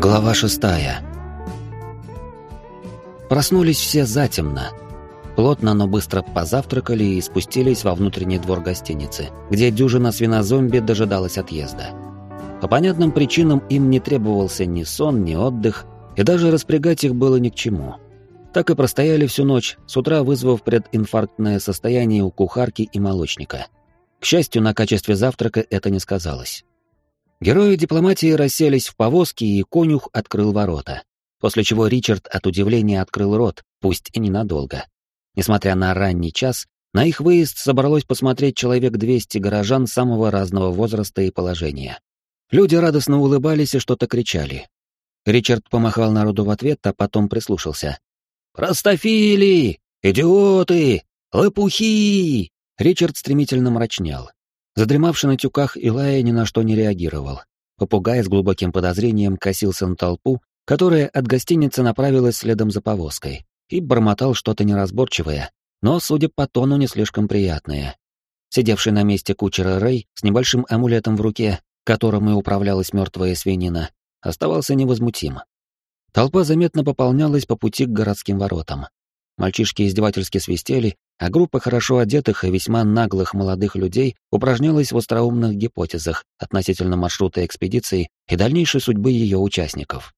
Глава шестая. Проснулись все затемно. Плотно, но быстро позавтракали и спустились во внутренний двор гостиницы, где дюжина свинозомби дожидалась отъезда. По понятным причинам им не требовался ни сон, ни отдых, и даже распрягать их было ни к чему. Так и простояли всю ночь, с утра вызвав прединфарктное состояние у кухарки и молочника. К счастью, на качестве завтрака это не сказалось. Герои дипломатии расселись в повозке, и конюх открыл ворота. После чего Ричард от удивления открыл рот, пусть и ненадолго. Несмотря на ранний час, на их выезд собралось посмотреть человек 200 горожан самого разного возраста и положения. Люди радостно улыбались и что-то кричали. Ричард помахал народу в ответ, а потом прислушался. «Простофили! Идиоты! Лопухи!» Ричард стремительно мрачнял. Задремавший на тюках Илая ни на что не реагировал. Попугай с глубоким подозрением косился на толпу, которая от гостиницы направилась следом за повозкой, и бормотал что-то неразборчивое, но, судя по тону, не слишком приятное. Сидевший на месте кучера Рэй с небольшим амулетом в руке, которым и управлялась мертвая свинина, оставался невозмутим. Толпа заметно пополнялась по пути к городским воротам. Мальчишки издевательски свистели, а группа хорошо одетых и весьма наглых молодых людей упражнялась в остроумных гипотезах относительно маршрута экспедиции и дальнейшей судьбы ее участников.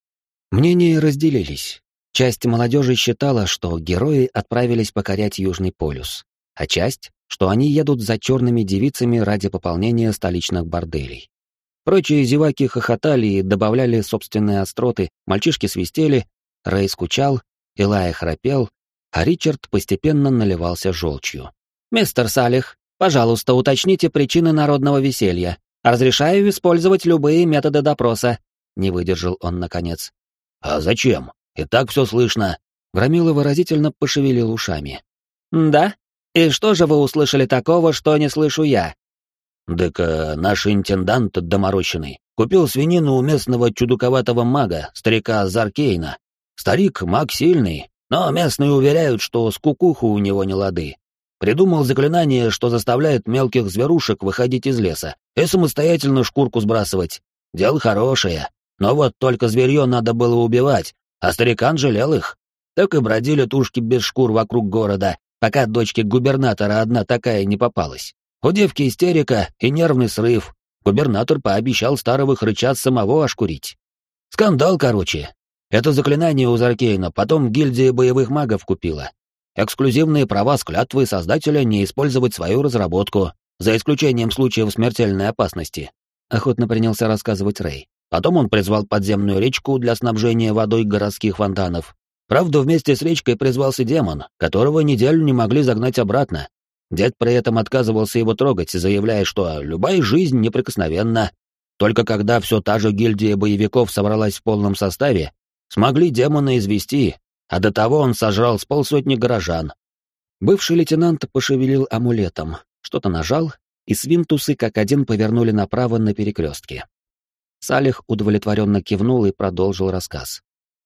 Мнения разделились. Часть молодежи считала, что герои отправились покорять Южный полюс, а часть, что они едут за черными девицами ради пополнения столичных борделей. Прочие зеваки хохотали и добавляли собственные остроты, мальчишки свистели, Рэй скучал, Илая храпел, а Ричард постепенно наливался желчью. «Мистер Салих, пожалуйста, уточните причины народного веселья. Разрешаю использовать любые методы допроса», — не выдержал он наконец. «А зачем? И так все слышно». Громила выразительно пошевелил ушами. «Да? И что же вы услышали такого, что не слышу я?» «Так наш интендант доморощенный купил свинину у местного чудаковатого мага, старика Заркейна. Старик маг сильный, но местные уверяют, что с кукуху у него не лады. Придумал заклинание, что заставляет мелких зверушек выходить из леса и самостоятельно шкурку сбрасывать. Дело хорошее, но вот только зверье надо было убивать, а старикан жалел их. Так и бродили тушки без шкур вокруг города, пока дочке губернатора одна такая не попалась. У девки истерика и нервный срыв. Губернатор пообещал старого хрыча самого ошкурить. Скандал, короче, это заклинание у Заркейна потом гильдия боевых магов купила. Эксклюзивные права с клятвой создателя не использовать свою разработку, за исключением случаев смертельной опасности. Охотно принялся рассказывать Рэй. Потом он призвал подземную речку для снабжения водой городских фонтанов. Правда, вместе с речкой призвался демон, которого неделю не могли загнать обратно. Дед при этом отказывался его трогать, заявляя, что любая жизнь неприкосновенна. Только когда все та же гильдия боевиков собралась в полном составе, Смогли демона извести, а до того он сожрал с полсотни горожан. Бывший лейтенант пошевелил амулетом, что-то нажал, и свинтусы как один повернули направо на перекрестке. Салих удовлетворенно кивнул и продолжил рассказ.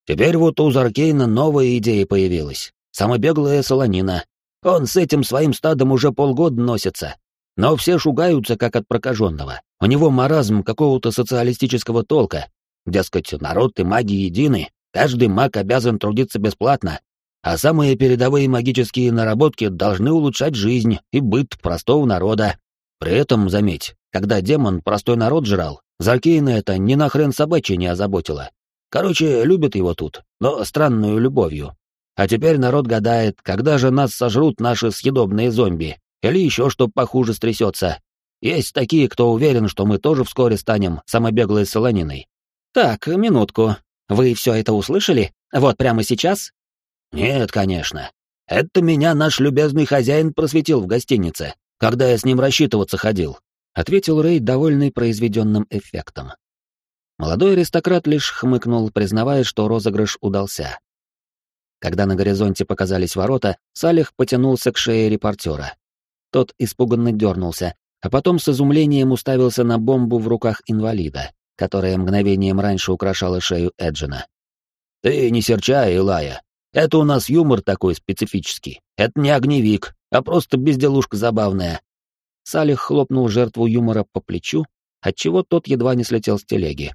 «Теперь вот у Заркейна новая идея появилась. Самобеглая солонина. Он с этим своим стадом уже полгода носится. Но все шугаются, как от прокаженного. У него маразм какого-то социалистического толка. Дескать, народ и маги едины, Каждый маг обязан трудиться бесплатно, а самые передовые магические наработки должны улучшать жизнь и быт простого народа. При этом, заметь, когда демон простой народ жрал, Заркейна это ни нахрен собачье не озаботило. Короче, любят его тут, но странную любовью. А теперь народ гадает, когда же нас сожрут наши съедобные зомби, или еще что похуже стрясется. Есть такие, кто уверен, что мы тоже вскоре станем самобеглой солониной. Так, минутку. Вы все это услышали? Вот прямо сейчас? Нет, конечно. Это меня наш любезный хозяин просветил в гостинице, когда я с ним рассчитываться ходил, ответил Рэй, довольный произведенным эффектом. Молодой аристократ лишь хмыкнул, признавая, что розыгрыш удался. Когда на горизонте показались ворота, Салих потянулся к шее репортера. Тот испуганно дернулся, а потом с изумлением уставился на бомбу в руках инвалида которая мгновением раньше украшала шею Эджина. «Ты не серчай, Илая. Это у нас юмор такой специфический. Это не огневик, а просто безделушка забавная». Салих хлопнул жертву юмора по плечу, отчего тот едва не слетел с телеги.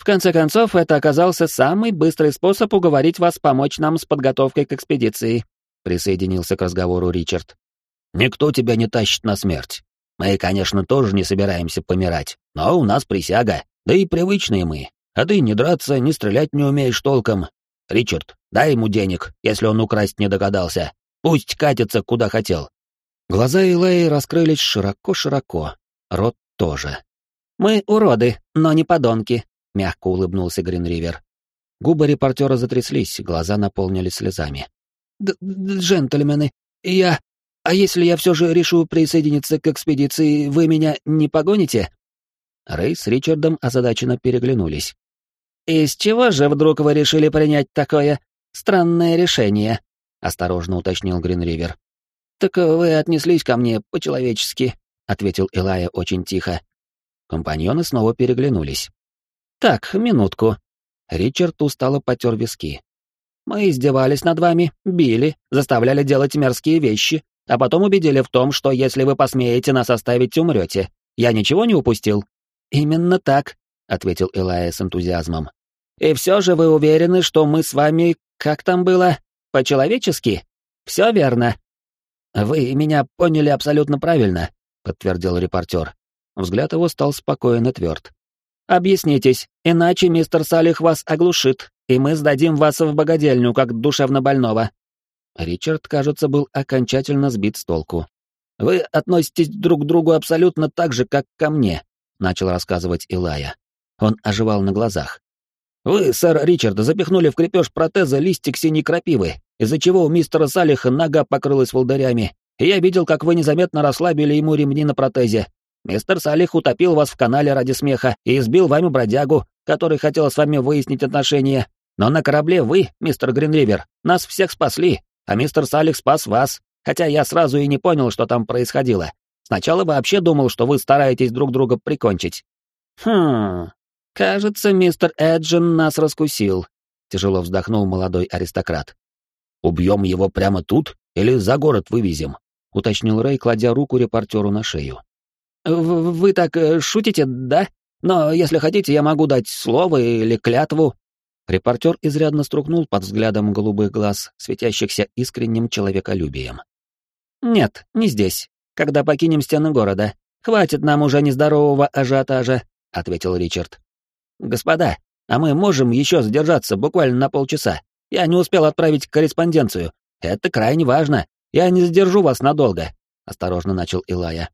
В конце концов, это оказался самый быстрый способ уговорить вас помочь нам с подготовкой к экспедиции», — присоединился к разговору Ричард. «Никто тебя не тащит на смерть. Мы, конечно, тоже не собираемся помирать, но у нас присяга, да и привычные мы. А ты не драться, не стрелять не умеешь толком. Ричард, дай ему денег, если он украсть не догадался. Пусть катится, куда хотел». Глаза Илэи раскрылись широко-широко, рот тоже. «Мы уроды, но не подонки», — мягко улыбнулся Гринривер. Губы репортера затряслись, глаза наполнились слезами. «Джентльмены, я... А если я все же решу присоединиться к экспедиции, вы меня не погоните?» Рэй с Ричардом озадаченно переглянулись. «Из чего же вдруг вы решили принять такое странное решение?» — осторожно уточнил Гринривер. «Так вы отнеслись ко мне по-человечески», — ответил Илая очень тихо. Компаньоны снова переглянулись. «Так, минутку». Ричард устало потер виски. «Мы издевались над вами, били, заставляли делать мерзкие вещи, а потом убедили в том, что если вы посмеете нас оставить, умрете. Я ничего не упустил?» «Именно так», — ответил Илая с энтузиазмом. «И все же вы уверены, что мы с вами, как там было, по-человечески? Все верно». «Вы меня поняли абсолютно правильно», — подтвердил репортер. Взгляд его стал спокоен и тверд. «Объяснитесь, иначе мистер Салих вас оглушит, и мы сдадим вас в богадельню, как душевно больного». Ричард, кажется, был окончательно сбит с толку. «Вы относитесь друг к другу абсолютно так же, как ко мне», — начал рассказывать Илая. Он оживал на глазах. «Вы, сэр Ричард, запихнули в крепеж протеза листик синей крапивы, из-за чего у мистера Салиха нога покрылась волдырями, и я видел, как вы незаметно расслабили ему ремни на протезе. Мистер Салих утопил вас в канале ради смеха и избил вами бродягу, который хотел с вами выяснить отношения. Но на корабле вы, мистер Гринривер, нас всех спасли, а мистер Салих спас вас, хотя я сразу и не понял, что там происходило. Сначала вообще думал, что вы стараетесь друг друга прикончить. Хм, кажется, мистер Эджин нас раскусил, тяжело вздохнул молодой аристократ. Убьем его прямо тут или за город вывезем? уточнил Рэй, кладя руку репортеру на шею. «Вы так э, шутите, да? Но если хотите, я могу дать слово или клятву». Репортер изрядно струхнул под взглядом голубых глаз, светящихся искренним человеколюбием. «Нет, не здесь. Когда покинем стены города. Хватит нам уже нездорового ажиотажа», — ответил Ричард. «Господа, а мы можем еще задержаться буквально на полчаса. Я не успел отправить корреспонденцию. Это крайне важно. Я не задержу вас надолго», — осторожно начал Илая.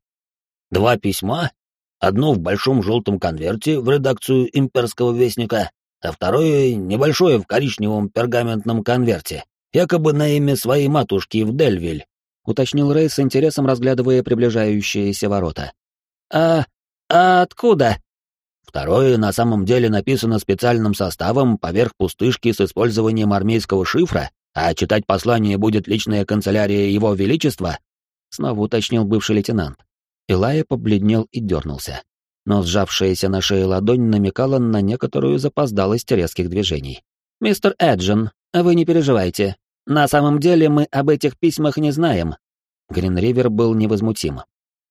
Два письма, одно в большом желтом конверте в редакцию имперского вестника, а второе небольшое в коричневом пергаментном конверте, якобы на имя своей матушки в Дельвиль, уточнил Рэй с интересом, разглядывая приближающиеся ворота. «А... а откуда?» Второе на самом деле написано специальным составом поверх пустышки с использованием армейского шифра, а читать послание будет личная канцелярия Его Величества, снова уточнил бывший лейтенант. Илая побледнел и дернулся. Но сжавшаяся на шее ладонь намекала на некоторую запоздалость резких движений. «Мистер Эджин, вы не переживайте. На самом деле мы об этих письмах не знаем». Гринривер был невозмутим.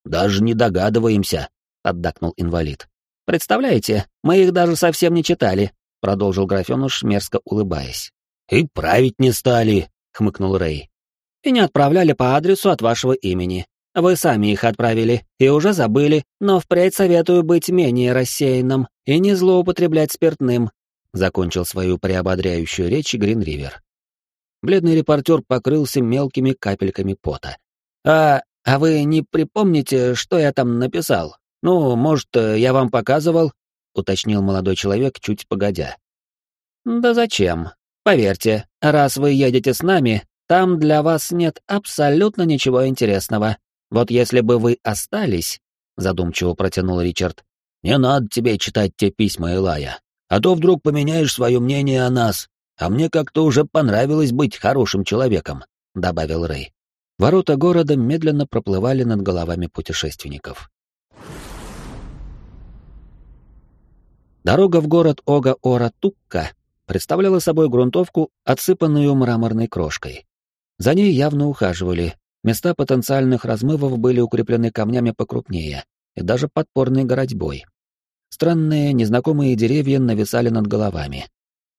«Даже не догадываемся», — поддакнул инвалид. «Представляете, мы их даже совсем не читали», — продолжил графенуш, мерзко улыбаясь. «И править не стали», — хмыкнул Рэй. «И не отправляли по адресу от вашего имени. Вы сами их отправили и уже забыли, но впредь советую быть менее рассеянным и не злоупотреблять спиртным», — закончил свою приободряющую речь Гринривер. Бледный репортер покрылся мелкими капельками пота. «А, а вы не припомните, что я там написал? Ну, может, я вам показывал?» — уточнил молодой человек чуть погодя. «Да зачем? Поверьте, раз вы едете с нами, там для вас нет абсолютно ничего интересного», вот если бы вы остались, задумчиво протянул Ричард. Не надо тебе читать те письма, Элая, а то вдруг поменяешь свое мнение о нас, а мне как-то уже понравилось быть хорошим человеком, добавил Рэй. Ворота города медленно проплывали над головами путешественников. Дорога в город Ога-Ора-Тукка представляла собой грунтовку, отсыпанную мраморной крошкой. За ней явно ухаживали, Места потенциальных размывов были укреплены камнями покрупнее и даже подпорной городьбой. Странные, незнакомые деревья нависали над головами.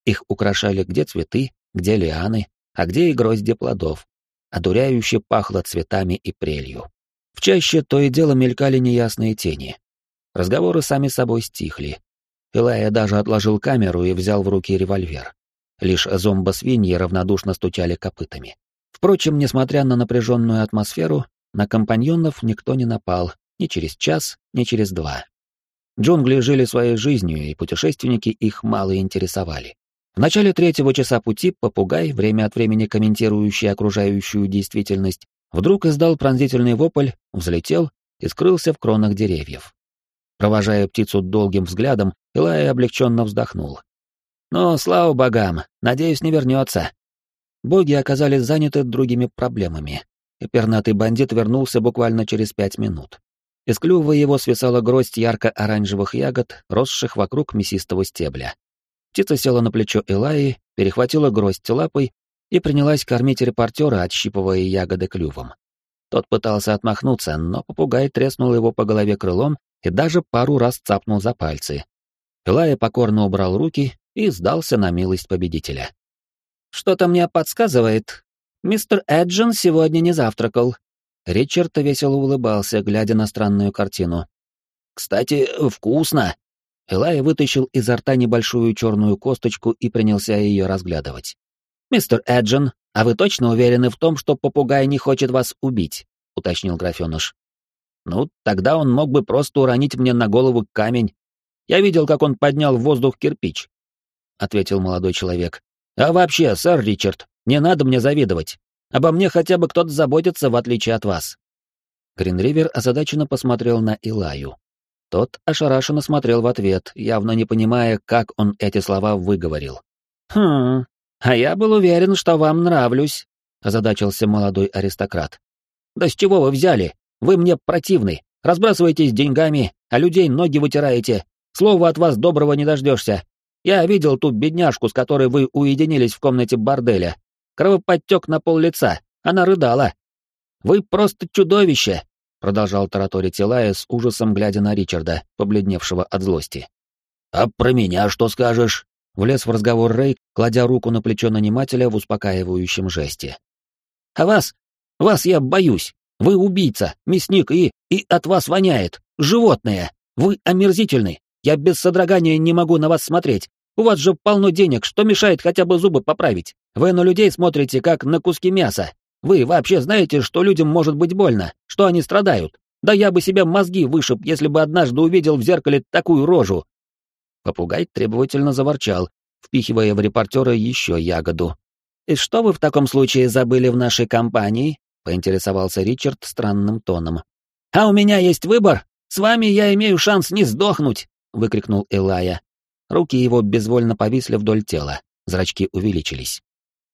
Их украшали где цветы, где лианы, а где и грозди плодов. Одуряюще пахло цветами и прелью. В чаще то и дело мелькали неясные тени. Разговоры сами собой стихли. Илая даже отложил камеру и взял в руки револьвер. Лишь зомбо-свиньи равнодушно стучали копытами. Впрочем, несмотря на напряженную атмосферу, на компаньонов никто не напал ни через час, ни через два. Джунгли жили своей жизнью, и путешественники их мало интересовали. В начале третьего часа пути попугай, время от времени комментирующий окружающую действительность, вдруг издал пронзительный вопль, взлетел и скрылся в кронах деревьев. Провожая птицу долгим взглядом, Илай облегченно вздохнул. «Ну, слава богам, надеюсь, не вернется». Боги оказались заняты другими проблемами, и пернатый бандит вернулся буквально через пять минут. Из клюва его свисала гроздь ярко-оранжевых ягод, росших вокруг мясистого стебля. Птица села на плечо Элаи, перехватила гроздь лапой и принялась кормить репортера, отщипывая ягоды клювом. Тот пытался отмахнуться, но попугай треснул его по голове крылом и даже пару раз цапнул за пальцы. Элая покорно убрал руки и сдался на милость победителя. «Что-то мне подсказывает. Мистер Эджин сегодня не завтракал». Ричард весело улыбался, глядя на странную картину. «Кстати, вкусно!» Элай вытащил изо рта небольшую черную косточку и принялся ее разглядывать. «Мистер Эджин, а вы точно уверены в том, что попугай не хочет вас убить?» — уточнил графеныш. «Ну, тогда он мог бы просто уронить мне на голову камень. Я видел, как он поднял в воздух кирпич», — ответил молодой человек. «А вообще, сэр Ричард, не надо мне завидовать. Обо мне хотя бы кто-то заботится, в отличие от вас». Гринривер озадаченно посмотрел на Илаю. Тот ошарашенно смотрел в ответ, явно не понимая, как он эти слова выговорил. «Хм, а я был уверен, что вам нравлюсь», — озадачился молодой аристократ. «Да с чего вы взяли? Вы мне противны. Разбрасываетесь деньгами, а людей ноги вытираете. Слова от вас доброго не дождешься. Я видел ту бедняжку, с которой вы уединились в комнате борделя. Кровоподтек на пол лица. Она рыдала. Вы просто чудовище продолжал тараторить Илая с ужасом, глядя на Ричарда, побледневшего от злости. «А про меня что скажешь?» — влез в разговор Рэй, кладя руку на плечо нанимателя в успокаивающем жесте. «А вас? Вас я боюсь. Вы убийца, мясник и... и от вас воняет. Животное. Вы омерзительны. Я без содрогания не могу на вас смотреть. У вас же полно денег, что мешает хотя бы зубы поправить? Вы на людей смотрите, как на куски мяса. Вы вообще знаете, что людям может быть больно, что они страдают? Да я бы себе мозги вышиб, если бы однажды увидел в зеркале такую рожу. Попугай требовательно заворчал, впихивая в репортера еще ягоду. «И что вы в таком случае забыли в нашей компании?» — поинтересовался Ричард странным тоном. «А у меня есть выбор! С вами я имею шанс не сдохнуть!» — выкрикнул Элая. Руки его безвольно повисли вдоль тела, зрачки увеличились.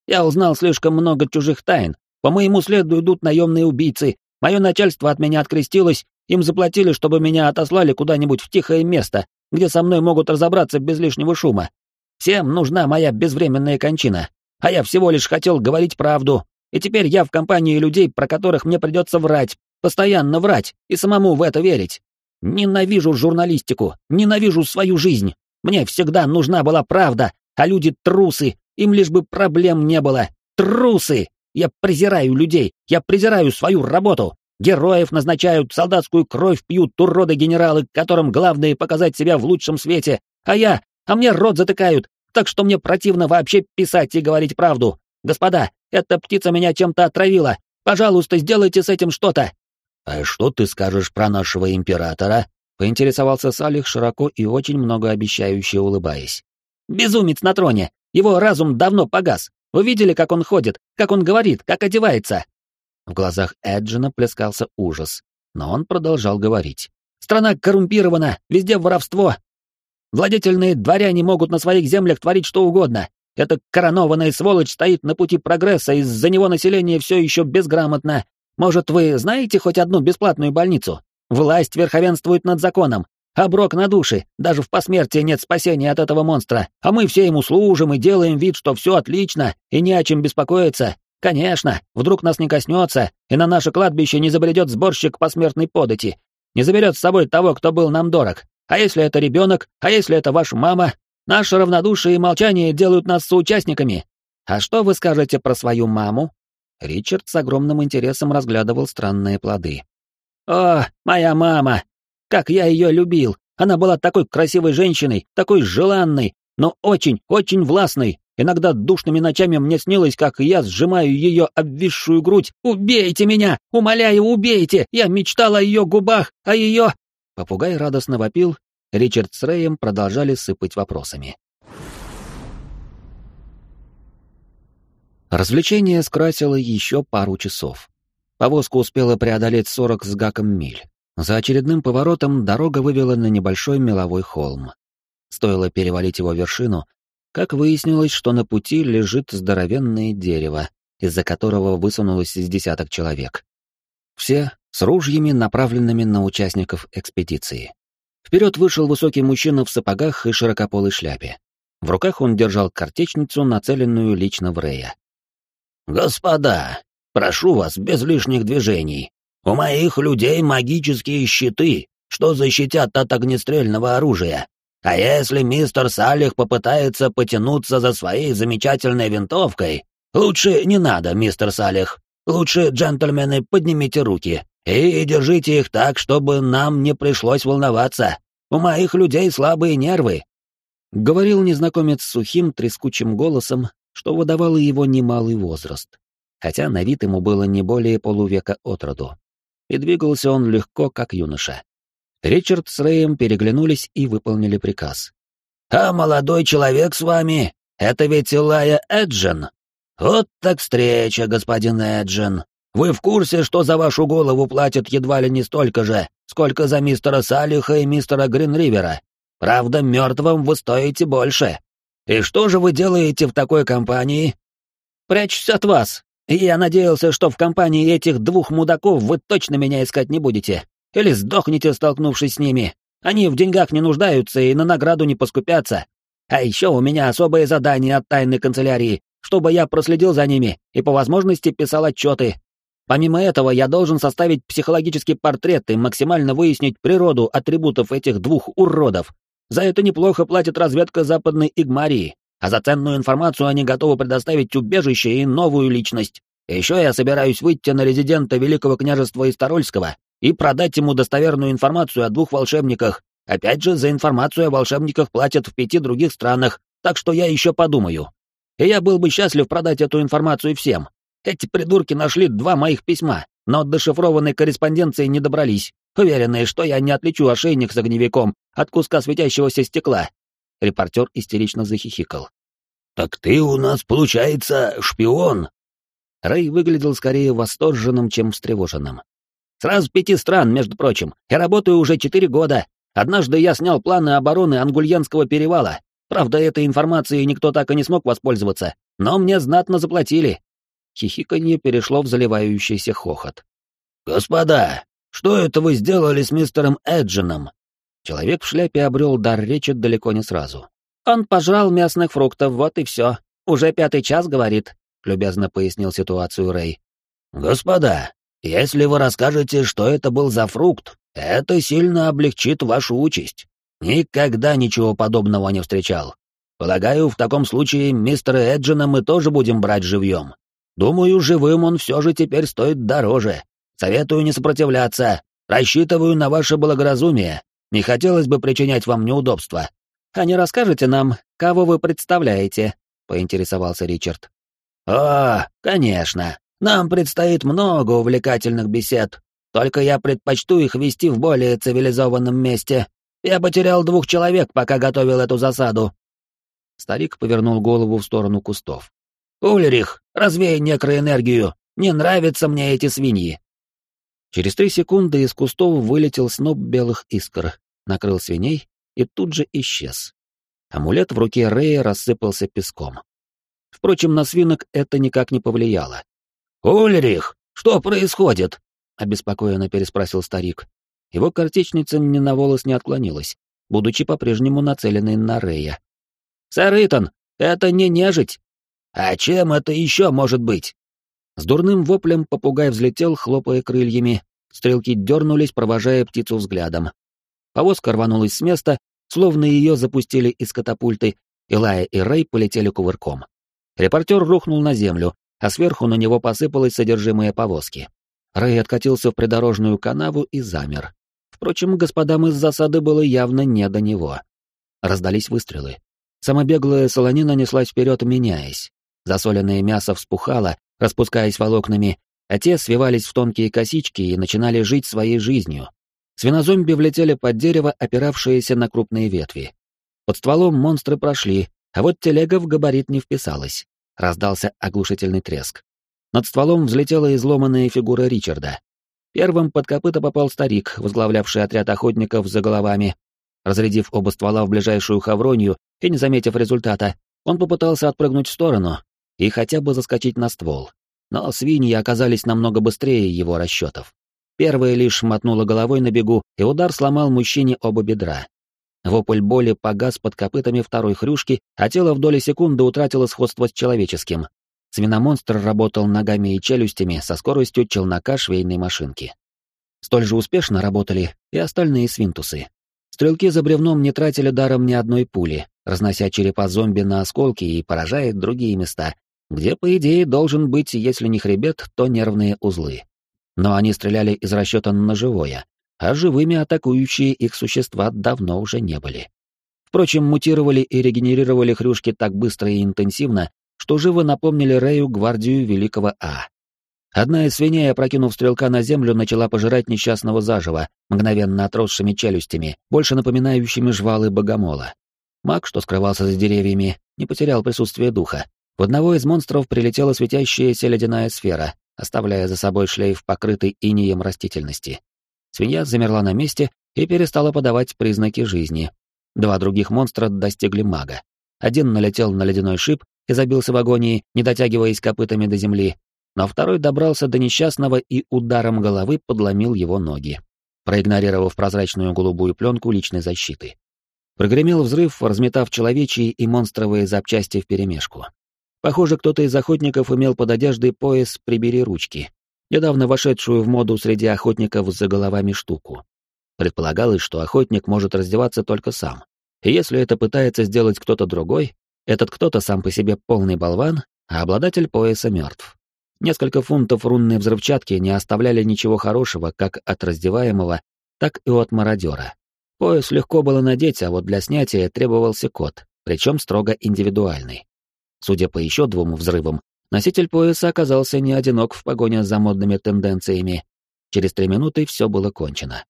«Я узнал слишком много чужих тайн, по моему следу идут наемные убийцы. Мое начальство от меня открестилось, им заплатили, чтобы меня отослали куда-нибудь в тихое место, где со мной могут разобраться без лишнего шума. Всем нужна моя безвременная кончина, а я всего лишь хотел говорить правду. И теперь я в компании людей, про которых мне придется врать, постоянно врать и самому в это верить. Ненавижу журналистику, ненавижу свою жизнь. Мне всегда нужна была правда, а люди трусы, им лишь бы проблем не было. Трусы! Я презираю людей, я презираю свою работу. Героев назначают, солдатскую кровь пьют уроды-генералы, которым главное показать себя в лучшем свете. А я, а мне рот затыкают, так что мне противно вообще писать и говорить правду. Господа, эта птица меня чем-то отравила. Пожалуйста, сделайте с этим что-то. А что ты скажешь про нашего императора? Поинтересовался Салих широко и очень многообещающе улыбаясь. Безумец на троне. Его разум давно погас. Вы видели, как он ходит, как он говорит, как одевается?» В глазах Эджина плескался ужас, но он продолжал говорить. «Страна коррумпирована, везде воровство. Владетельные дворяне могут на своих землях творить что угодно. Эта коронованная сволочь стоит на пути прогресса, из-за него население все еще безграмотно. Может, вы знаете хоть одну бесплатную больницу? Власть верховенствует над законом, Оброк на душе, даже в посмертии нет спасения от этого монстра, а мы все ему служим и делаем вид, что все отлично и не о чем беспокоиться. Конечно, вдруг нас не коснется, и на наше кладбище не забредет сборщик посмертной подати, не заберет с собой того, кто был нам дорог. А если это ребенок? А если это ваша мама? Наше равнодушие и молчание делают нас соучастниками. А что вы скажете про свою маму?» Ричард с огромным интересом разглядывал странные плоды. «О, моя мама! Как я ее любил! Она была такой красивой женщиной, такой желанной, но очень, очень властной. Иногда душными ночами мне снилось, как я сжимаю ее обвисшую грудь. «Убейте меня! Умоляю, убейте! Я мечтал о ее губах, о ее...» Попугай радостно вопил, Ричард с Рэем продолжали сыпать вопросами. Развлечение скрасило еще пару часов. Повозка успела преодолеть сорок с гаком миль. За очередным поворотом дорога вывела на небольшой меловой холм. Стоило перевалить его вершину, как выяснилось, что на пути лежит здоровенное дерево, из-за которого высунулось из десяток человек. Все с ружьями, направленными на участников экспедиции. Вперед вышел высокий мужчина в сапогах и широкополой шляпе. В руках он держал картечницу, нацеленную лично в Рея. «Господа, прошу вас, без лишних движений. У моих людей магические щиты, что защитят от огнестрельного оружия. А если мистер Салих попытается потянуться за своей замечательной винтовкой, лучше не надо, мистер Салих. Лучше, джентльмены, поднимите руки и держите их так, чтобы нам не пришлось волноваться. У моих людей слабые нервы. Говорил незнакомец сухим, трескучим голосом, что выдавало его немалый возраст, хотя на вид ему было не более полувека от роду. И двигался он легко, как юноша. Ричард с Рэем переглянулись и выполнили приказ. «А молодой человек с вами? Это ведь Илая Эджен? Вот так встреча, господин Эджен. Вы в курсе, что за вашу голову платят едва ли не столько же, сколько за мистера Салиха и мистера Гринривера? Правда, мертвым вы стоите больше. И что же вы делаете в такой компании? Прячусь от вас. И я надеялся, что в компании этих двух мудаков вы точно меня искать не будете. Или сдохнете, столкнувшись с ними. Они в деньгах не нуждаются и на награду не поскупятся. А еще у меня особое задание от тайной канцелярии, чтобы я проследил за ними и по возможности писал отчеты. Помимо этого, я должен составить психологический портрет и максимально выяснить природу атрибутов этих двух уродов, за это неплохо платит разведка Западной Игмарии, а за ценную информацию они готовы предоставить убежище и новую личность. Еще я собираюсь выйти на резидента Великого княжества Исторольского и продать ему достоверную информацию о двух волшебниках. Опять же, за информацию о волшебниках платят в пяти других странах, так что я еще подумаю. И я был бы счастлив продать эту информацию всем. Эти придурки нашли два моих письма, но до шифрованной корреспонденции не добрались уверенные, что я не отличу ошейник с огневиком от куска светящегося стекла. Репортер истерично захихикал. «Так ты у нас, получается, шпион?» Рэй выглядел скорее восторженным, чем встревоженным. «Сразу пяти стран, между прочим. Я работаю уже четыре года. Однажды я снял планы обороны Ангульянского перевала. Правда, этой информацией никто так и не смог воспользоваться, но мне знатно заплатили». Хихиканье перешло в заливающийся хохот. «Господа, что это вы сделали с мистером Эджином?» Человек в шляпе обрел дар речи далеко не сразу. «Он пожрал мясных фруктов, вот и все. Уже пятый час, говорит», — любезно пояснил ситуацию Рэй. «Господа, если вы расскажете, что это был за фрукт, это сильно облегчит вашу участь. Никогда ничего подобного не встречал. Полагаю, в таком случае мистера Эджина мы тоже будем брать живьем. Думаю, живым он все же теперь стоит дороже. Советую не сопротивляться. Рассчитываю на ваше благоразумие. Не хотелось бы причинять вам неудобства. А не расскажете нам, кого вы представляете? поинтересовался Ричард. О, конечно. Нам предстоит много увлекательных бесед. Только я предпочту их вести в более цивилизованном месте. Я потерял двух человек, пока готовил эту засаду. Старик повернул голову в сторону кустов. Ульрих, развей некроэнергию. Не нравятся мне эти свиньи. Через три секунды из кустов вылетел сноп белых искр, накрыл свиней и тут же исчез. Амулет в руке Рэя рассыпался песком. Впрочем, на свинок это никак не повлияло. «Ульрих, что происходит?» — обеспокоенно переспросил старик. Его картечница ни на волос не отклонилась, будучи по-прежнему нацеленной на Рэя. «Сэр Итан, это не нежить!» «А чем это еще может быть?» С дурным воплем попугай взлетел, хлопая крыльями. Стрелки дернулись, провожая птицу взглядом. Повозка рванулась с места, словно ее запустили из катапульты, и Лая и Рэй полетели кувырком. Репортер рухнул на землю, а сверху на него посыпалось содержимое повозки. Рэй откатился в придорожную канаву и замер. Впрочем, господам из засады было явно не до него. Раздались выстрелы. Самобеглая солонина неслась вперед, меняясь. Засоленное мясо вспухало, распускаясь волокнами, а те свивались в тонкие косички и начинали жить своей жизнью. Свинозомби влетели под дерево, опиравшиеся на крупные ветви. Под стволом монстры прошли, а вот телега в габарит не вписалась. Раздался оглушительный треск. Над стволом взлетела изломанная фигура Ричарда. Первым под копыта попал старик, возглавлявший отряд охотников за головами. Разрядив оба ствола в ближайшую хавронью и не заметив результата, он попытался отпрыгнуть в сторону и хотя бы заскочить на ствол. Но свиньи оказались намного быстрее его расчетов. Первая лишь мотнула головой на бегу, и удар сломал мужчине оба бедра. Вопль боли погас под копытами второй хрюшки, а тело в доли секунды утратило сходство с человеческим. Свиномонстр работал ногами и челюстями со скоростью челнока швейной машинки. Столь же успешно работали и остальные свинтусы. Стрелки за бревном не тратили даром ни одной пули, разнося черепа зомби на осколки и поражая другие места, где, по идее, должен быть, если не хребет, то нервные узлы. Но они стреляли из расчета на живое, а живыми атакующие их существа давно уже не были. Впрочем, мутировали и регенерировали хрюшки так быстро и интенсивно, что живо напомнили Рэю гвардию Великого А. Одна из свиней, опрокинув стрелка на землю, начала пожирать несчастного заживо, мгновенно отросшими челюстями, больше напоминающими жвалы богомола. Маг, что скрывался за деревьями, не потерял присутствие духа, в одного из монстров прилетела светящаяся ледяная сфера, оставляя за собой шлейф, покрытый инеем растительности. Свинья замерла на месте и перестала подавать признаки жизни. Два других монстра достигли мага. Один налетел на ледяной шип и забился в агонии, не дотягиваясь копытами до земли, но второй добрался до несчастного и ударом головы подломил его ноги, проигнорировав прозрачную голубую пленку личной защиты. Прогремел взрыв, разметав человечьи и монстровые запчасти вперемешку. Похоже, кто-то из охотников имел под одеждой пояс «Прибери ручки», недавно вошедшую в моду среди охотников за головами штуку. Предполагалось, что охотник может раздеваться только сам. И если это пытается сделать кто-то другой, этот кто-то сам по себе полный болван, а обладатель пояса мертв. Несколько фунтов рунной взрывчатки не оставляли ничего хорошего как от раздеваемого, так и от мародера. Пояс легко было надеть, а вот для снятия требовался код, причем строго индивидуальный. Судя по еще двум взрывам, носитель пояса оказался не одинок в погоне за модными тенденциями. Через три минуты все было кончено.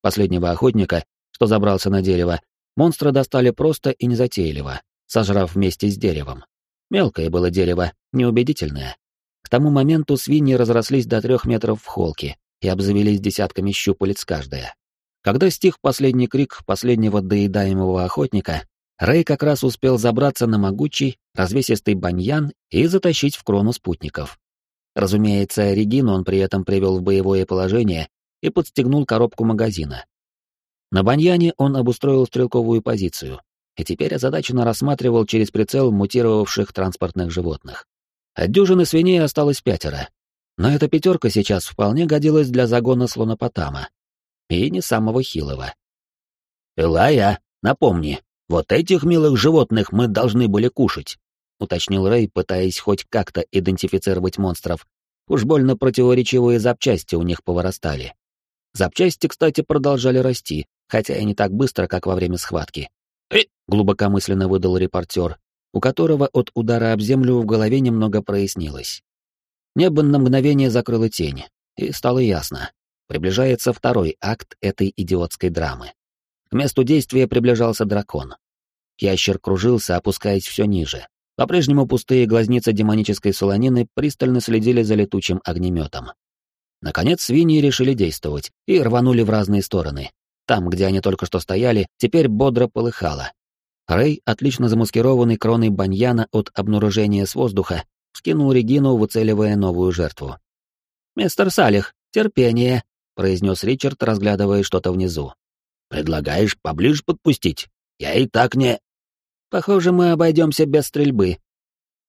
Последнего охотника, что забрался на дерево, монстра достали просто и незатейливо, сожрав вместе с деревом. Мелкое было дерево, неубедительное. К тому моменту свиньи разрослись до трех метров в холке и обзавелись десятками щупалец каждая. Когда стих последний крик последнего доедаемого охотника, Рэй как раз успел забраться на могучий, развесистый баньян и затащить в крону спутников. Разумеется, Регину он при этом привел в боевое положение и подстегнул коробку магазина. На баньяне он обустроил стрелковую позицию и теперь озадаченно рассматривал через прицел мутировавших транспортных животных. От дюжины свиней осталось пятеро, но эта пятерка сейчас вполне годилась для загона слонопотама. И не самого хилого. «Элая, напомни, вот этих милых животных мы должны были кушать», — уточнил Рэй, пытаясь хоть как-то идентифицировать монстров. Уж больно противоречивые запчасти у них повырастали. Запчасти, кстати, продолжали расти, хотя и не так быстро, как во время схватки. «Э!» — глубокомысленно выдал репортер, у которого от удара об землю в голове немного прояснилось. Небо на мгновение закрыло тень, и стало ясно. Приближается второй акт этой идиотской драмы. К месту действия приближался дракон. Ящер кружился, опускаясь все ниже. По-прежнему пустые глазницы демонической солонины пристально следили за летучим огнеметом. Наконец свиньи решили действовать и рванули в разные стороны. Там, где они только что стояли, теперь бодро полыхало. Рэй, отлично замаскированный кроной баньяна от обнаружения с воздуха, скинул Регину, выцеливая новую жертву. «Мистер Салих, терпение», — произнес Ричард, разглядывая что-то внизу. Предлагаешь поближе подпустить? Я и так не...» «Похоже, мы обойдемся без стрельбы».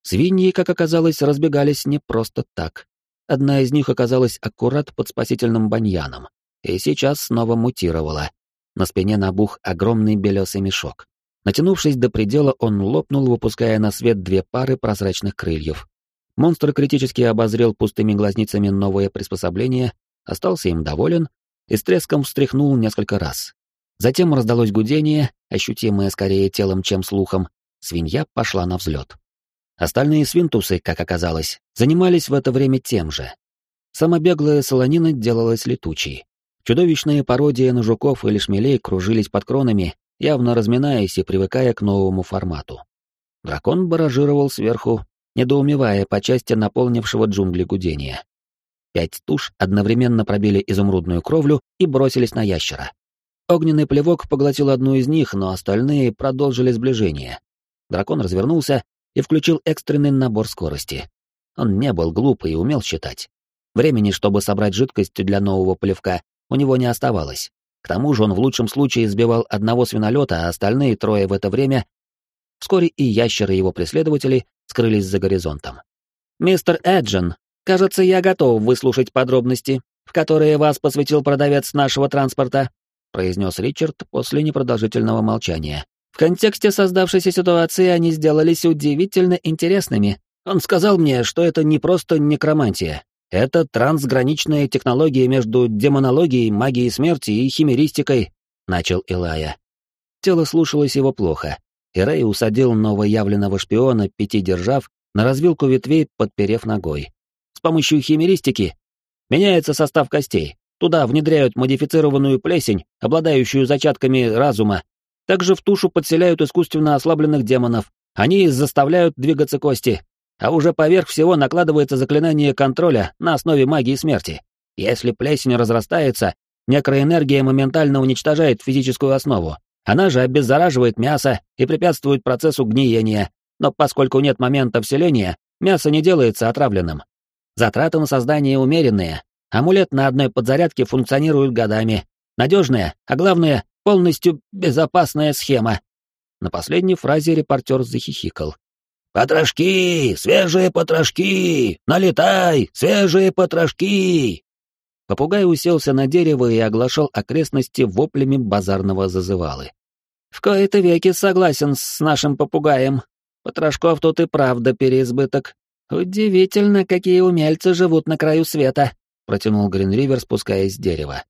Свиньи, как оказалось, разбегались не просто так. Одна из них оказалась аккурат под спасительным баньяном, и сейчас снова мутировала. На спине набух огромный белесый мешок. Натянувшись до предела, он лопнул, выпуская на свет две пары прозрачных крыльев. Монстр критически обозрел пустыми глазницами новое приспособление, остался им доволен и с треском встряхнул несколько раз. Затем раздалось гудение, ощутимое скорее телом, чем слухом. Свинья пошла на взлет. Остальные свинтусы, как оказалось, занимались в это время тем же. Самобеглая солонина делалась летучей. Чудовищные пародии на жуков или шмелей кружились под кронами, явно разминаясь и привыкая к новому формату. Дракон баражировал сверху, недоумевая по части наполнившего джунгли гудения. Пять туш одновременно пробили изумрудную кровлю и бросились на ящера. Огненный плевок поглотил одну из них, но остальные продолжили сближение. Дракон развернулся и включил экстренный набор скорости. Он не был глуп и умел считать. Времени, чтобы собрать жидкость для нового плевка, у него не оставалось. К тому же он в лучшем случае сбивал одного свинолета, а остальные трое в это время... Вскоре и ящеры его преследователи скрылись за горизонтом. «Мистер Эджин, кажется, я готов выслушать подробности, в которые вас посвятил продавец нашего транспорта», произнес Ричард после непродолжительного молчания. «В контексте создавшейся ситуации они сделались удивительно интересными. Он сказал мне, что это не просто некромантия, это трансграничная технология между демонологией, магией смерти и химеристикой, начал Илая. Тело слушалось его плохо, и Рэй усадил новоявленного шпиона пяти держав на развилку ветвей, подперев ногой. С помощью химеристики меняется состав костей. Туда внедряют модифицированную плесень, обладающую зачатками разума. Также в тушу подселяют искусственно ослабленных демонов. Они заставляют двигаться кости, а уже поверх всего накладывается заклинание контроля на основе магии смерти. Если плесень разрастается, некроэнергия моментально уничтожает физическую основу. Она же обеззараживает мясо и препятствует процессу гниения, но поскольку нет момента вселения, мясо не делается отравленным. Затраты на создание умеренные. Амулет на одной подзарядке функционирует годами. Надежная, а главное, полностью безопасная схема. На последней фразе репортер захихикал. «Потрошки! Свежие потрошки! Налетай! Свежие потрошки!» Попугай уселся на дерево и оглашал окрестности воплями базарного зазывалы. «В кои-то веки согласен с нашим попугаем. Потрошков тут и правда переизбыток. Удивительно, какие умельцы живут на краю света», — протянул Гринривер, спускаясь с дерева.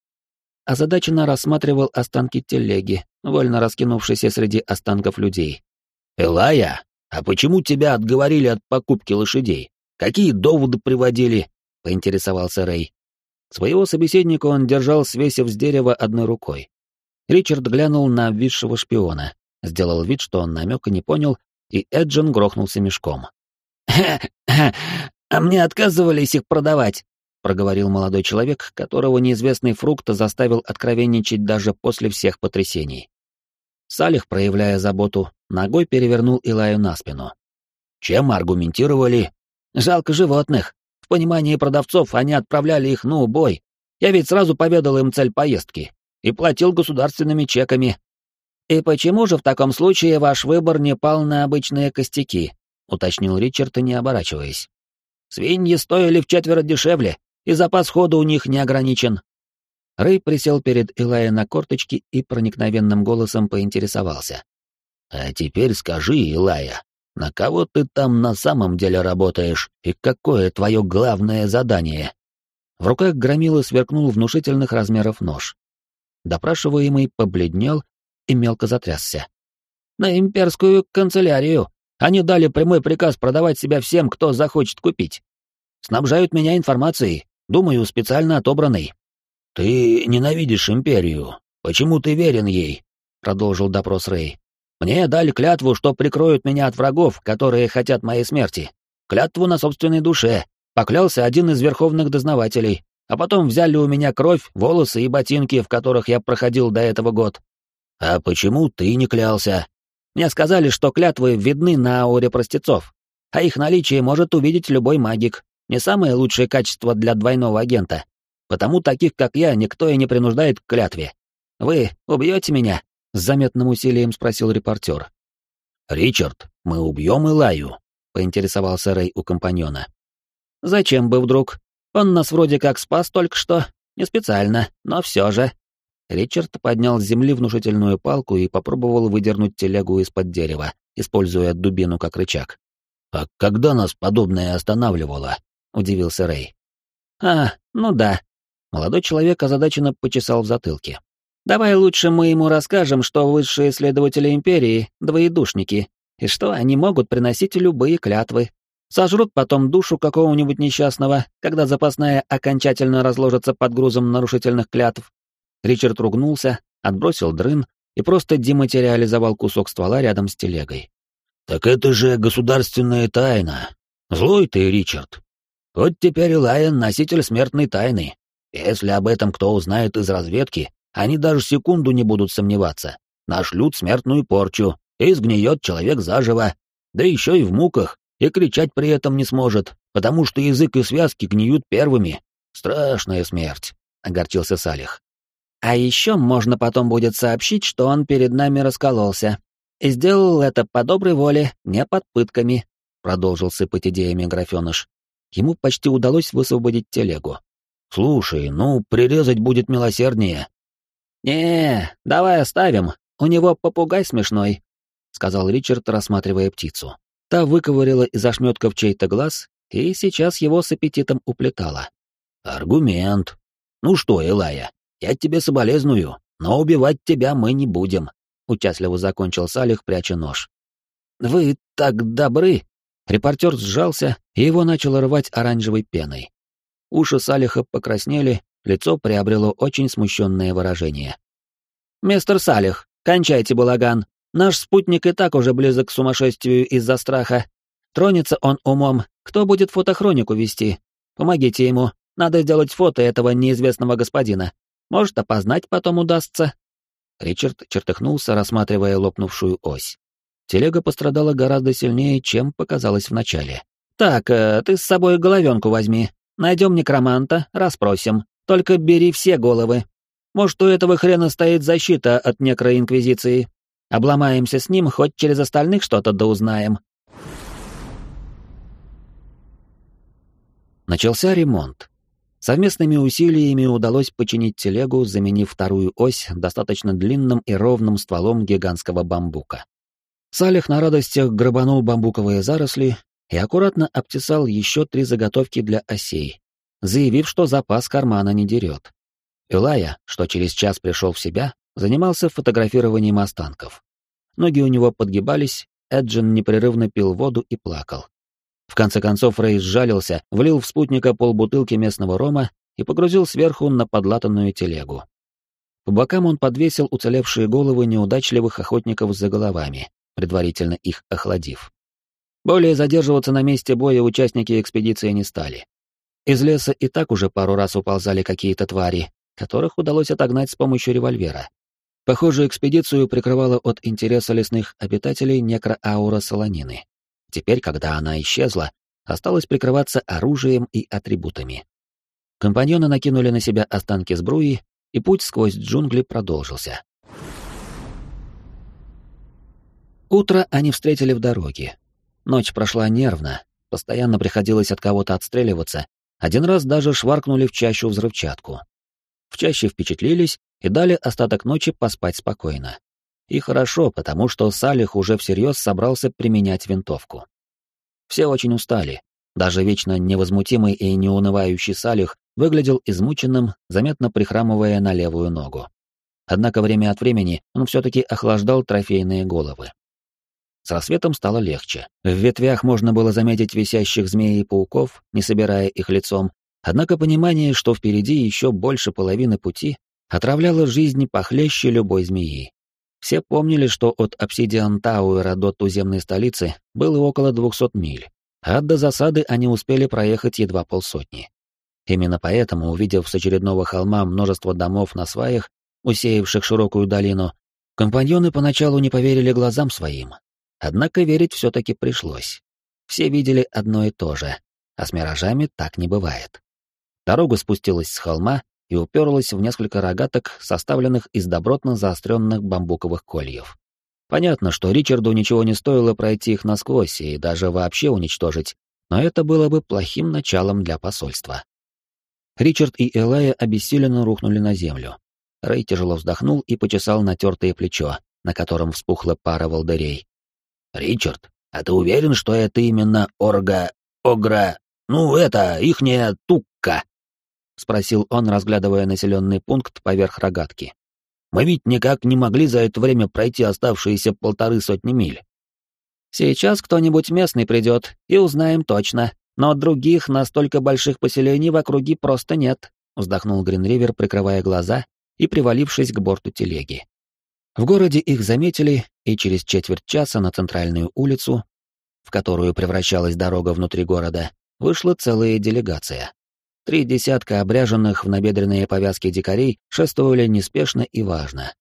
Озадаченно рассматривал останки телеги, вольно раскинувшиеся среди останков людей. «Элая, «А почему тебя отговорили от покупки лошадей? Какие доводы приводили?» — поинтересовался Рэй. Своего собеседника он держал, свесив с дерева одной рукой. Ричард глянул на обвисшего шпиона, сделал вид, что он намека не понял, и Эджин грохнулся мешком. «А мне отказывались их продавать», — проговорил молодой человек, которого неизвестный фрукт заставил откровенничать даже после всех потрясений. Салих, проявляя заботу, ногой перевернул Илаю на спину. Чем аргументировали? Жалко животных. В понимании продавцов они отправляли их на убой. Я ведь сразу поведал им цель поездки и платил государственными чеками. И почему же в таком случае ваш выбор не пал на обычные костяки? уточнил Ричард, не оборачиваясь. Свиньи стоили в четверо дешевле, и запас хода у них не ограничен. Рэй присел перед Илая на корточки и проникновенным голосом поинтересовался. «А теперь скажи, Илая, на кого ты там на самом деле работаешь и какое твое главное задание?» В руках громилы сверкнул внушительных размеров нож. Допрашиваемый побледнел и мелко затрясся. «На имперскую канцелярию. Они дали прямой приказ продавать себя всем, кто захочет купить. Снабжают меня информацией, думаю, специально отобранной. «Ты ненавидишь Империю. Почему ты верен ей?» — продолжил допрос Рэй. «Мне дали клятву, что прикроют меня от врагов, которые хотят моей смерти. Клятву на собственной душе. Поклялся один из верховных дознавателей, а потом взяли у меня кровь, волосы и ботинки, в которых я проходил до этого год. А почему ты не клялся? Мне сказали, что клятвы видны на ауре простецов, а их наличие может увидеть любой магик. Не самое лучшее качество для двойного агента. Потому таких, как я, никто и не принуждает к клятве. Вы убьете меня? С заметным усилием спросил репортер. Ричард, мы убьем Илаю, поинтересовался Рэй у компаньона. Зачем бы вдруг? Он нас вроде как спас только что. Не специально, но все же. Ричард поднял с земли внушительную палку и попробовал выдернуть телегу из-под дерева, используя дубину как рычаг. «А когда нас подобное останавливало?» — удивился Рэй. «А, ну да». Молодой человек озадаченно почесал в затылке. «Давай лучше мы ему расскажем, что высшие следователи Империи — двоедушники, и что они могут приносить любые клятвы. Сожрут потом душу какого-нибудь несчастного, когда запасная окончательно разложится под грузом нарушительных клятв, Ричард ругнулся, отбросил дрын и просто дематериализовал кусок ствола рядом с телегой. «Так это же государственная тайна. Злой ты, Ричард. Вот теперь Лайон — носитель смертной тайны. Если об этом кто узнает из разведки, они даже секунду не будут сомневаться. Нашлют смертную порчу, и сгниет человек заживо, да еще и в муках, и кричать при этом не сможет, потому что язык и связки гниют первыми. Страшная смерть», — огорчился Салих. А еще можно потом будет сообщить, что он перед нами раскололся. И сделал это по доброй воле, не под пытками, продолжил сыпать идеями графеныш. Ему почти удалось высвободить телегу. Слушай, ну, прирезать будет милосерднее. Не, давай оставим. У него попугай смешной, сказал Ричард, рассматривая птицу. Та выковырила из ошметков чей-то глаз и сейчас его с аппетитом уплетала. Аргумент. Ну что, Элая, я тебе соболезную, но убивать тебя мы не будем», — участливо закончил Салих, пряча нож. «Вы так добры!» Репортер сжался, и его начало рвать оранжевой пеной. Уши Салиха покраснели, лицо приобрело очень смущенное выражение. «Мистер Салих, кончайте балаган. Наш спутник и так уже близок к сумасшествию из-за страха. Тронется он умом, кто будет фотохронику вести? Помогите ему, надо сделать фото этого неизвестного господина. Может, опознать потом удастся. Ричард чертыхнулся, рассматривая лопнувшую ось. Телега пострадала гораздо сильнее, чем показалось вначале. «Так, э, ты с собой головенку возьми. Найдем некроманта, расспросим. Только бери все головы. Может, у этого хрена стоит защита от некроинквизиции. Обломаемся с ним, хоть через остальных что-то да узнаем». Начался ремонт. Совместными усилиями удалось починить телегу, заменив вторую ось достаточно длинным и ровным стволом гигантского бамбука. Салих на радостях грабанул бамбуковые заросли и аккуратно обтесал еще три заготовки для осей, заявив, что запас кармана не дерет. Илая, что через час пришел в себя, занимался фотографированием останков. Ноги у него подгибались, Эджин непрерывно пил воду и плакал. В конце концов Рэй сжалился, влил в спутника полбутылки местного рома и погрузил сверху на подлатанную телегу. По бокам он подвесил уцелевшие головы неудачливых охотников за головами, предварительно их охладив. Более задерживаться на месте боя участники экспедиции не стали. Из леса и так уже пару раз уползали какие-то твари, которых удалось отогнать с помощью револьвера. Похоже, экспедицию прикрывала от интереса лесных обитателей некроаура солонины. Теперь, когда она исчезла, осталось прикрываться оружием и атрибутами. Компаньоны накинули на себя останки сбруи, и путь сквозь джунгли продолжился. Утро они встретили в дороге. Ночь прошла нервно, постоянно приходилось от кого-то отстреливаться, один раз даже шваркнули в чащу взрывчатку. В чаще впечатлились и дали остаток ночи поспать спокойно. И хорошо, потому что Салих уже всерьез собрался применять винтовку. Все очень устали. Даже вечно невозмутимый и неунывающий Салих выглядел измученным, заметно прихрамывая на левую ногу. Однако время от времени он все-таки охлаждал трофейные головы. С рассветом стало легче. В ветвях можно было заметить висящих змей и пауков, не собирая их лицом, однако понимание, что впереди еще больше половины пути, отравляло жизнь похлеще любой змеи. Все помнили, что от Обсидиан Тауэра до туземной столицы было около 200 миль, а до засады они успели проехать едва полсотни. Именно поэтому, увидев с очередного холма множество домов на сваях, усеявших широкую долину, компаньоны поначалу не поверили глазам своим. Однако верить все-таки пришлось. Все видели одно и то же, а с миражами так не бывает. Дорога спустилась с холма, и уперлась в несколько рогаток, составленных из добротно заостренных бамбуковых кольев. Понятно, что Ричарду ничего не стоило пройти их насквозь и даже вообще уничтожить, но это было бы плохим началом для посольства. Ричард и Элая обессиленно рухнули на землю. Рэй тяжело вздохнул и почесал натертое плечо, на котором вспухла пара волдырей. «Ричард, а ты уверен, что это именно Орга... Огра... Ну, это, ихняя Тукка?» — спросил он, разглядывая населенный пункт поверх рогатки. «Мы ведь никак не могли за это время пройти оставшиеся полторы сотни миль». «Сейчас кто-нибудь местный придет, и узнаем точно, но других настолько больших поселений в округе просто нет», — вздохнул Гринривер, прикрывая глаза и привалившись к борту телеги. В городе их заметили, и через четверть часа на центральную улицу, в которую превращалась дорога внутри города, вышла целая делегация. Три десятка обряженных в набедренные повязки дикарей шествовали неспешно и важно.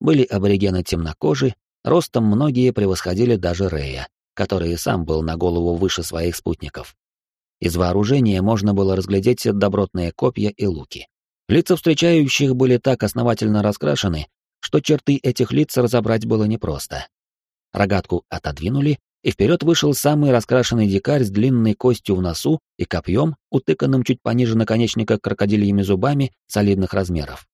Были аборигены темнокожи, ростом многие превосходили даже Рея, который сам был на голову выше своих спутников. Из вооружения можно было разглядеть добротные копья и луки. Лица встречающих были так основательно раскрашены, что черты этих лиц разобрать было непросто. Рогатку отодвинули, и вперед вышел самый раскрашенный дикарь с длинной костью в носу и копьем, утыканным чуть пониже наконечника крокодильями зубами солидных размеров.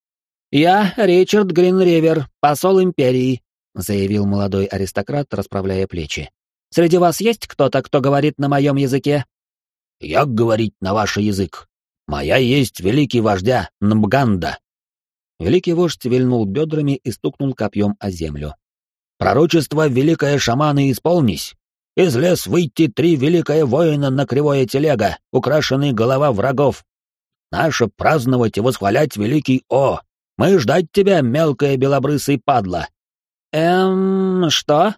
«Я Ричард Гринривер, посол Империи», — заявил молодой аристократ, расправляя плечи. «Среди вас есть кто-то, кто говорит на моем языке?» «Я говорить на ваш язык. Моя есть великий вождя Нбганда», Великий вождь вильнул бедрами и стукнул копьем о землю. «Пророчество великое шаманы исполнись! Из лес выйти три великое воина на кривое телега, украшенный голова врагов! Наше праздновать и восхвалять великий О! Мы ждать тебя, мелкая белобрысый падла!» «Эм, что?»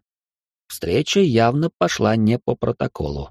Встреча явно пошла не по протоколу.